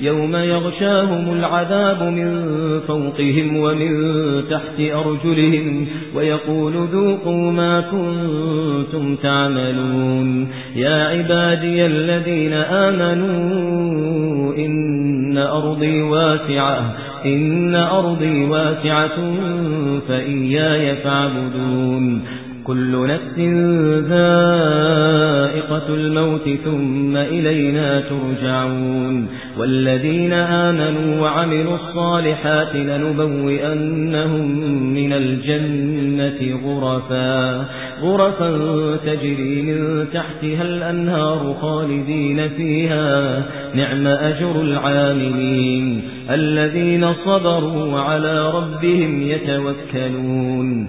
يوم يغشاهم العذاب من فوقهم ومن تحت أرجلهم ويقول ذوقوا ما كنتم تعملون. يا عبادي الذين آمنوا إن أرضي واسعة إن أرضي واسعة فإياي فاعبدون. كل نفس ذائقة الموت ثم إلينا ترجعون والذين آمنوا وعملوا الصالحات لنبوئنهم من الجنة غرفا غرفا تجري من تحتها الأنهار خالدين فيها نعم أجر العاملين. الذين صبروا على ربهم يتوكلون.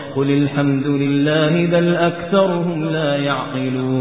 قل الحمد لله بل أكثرهم لا يعقلون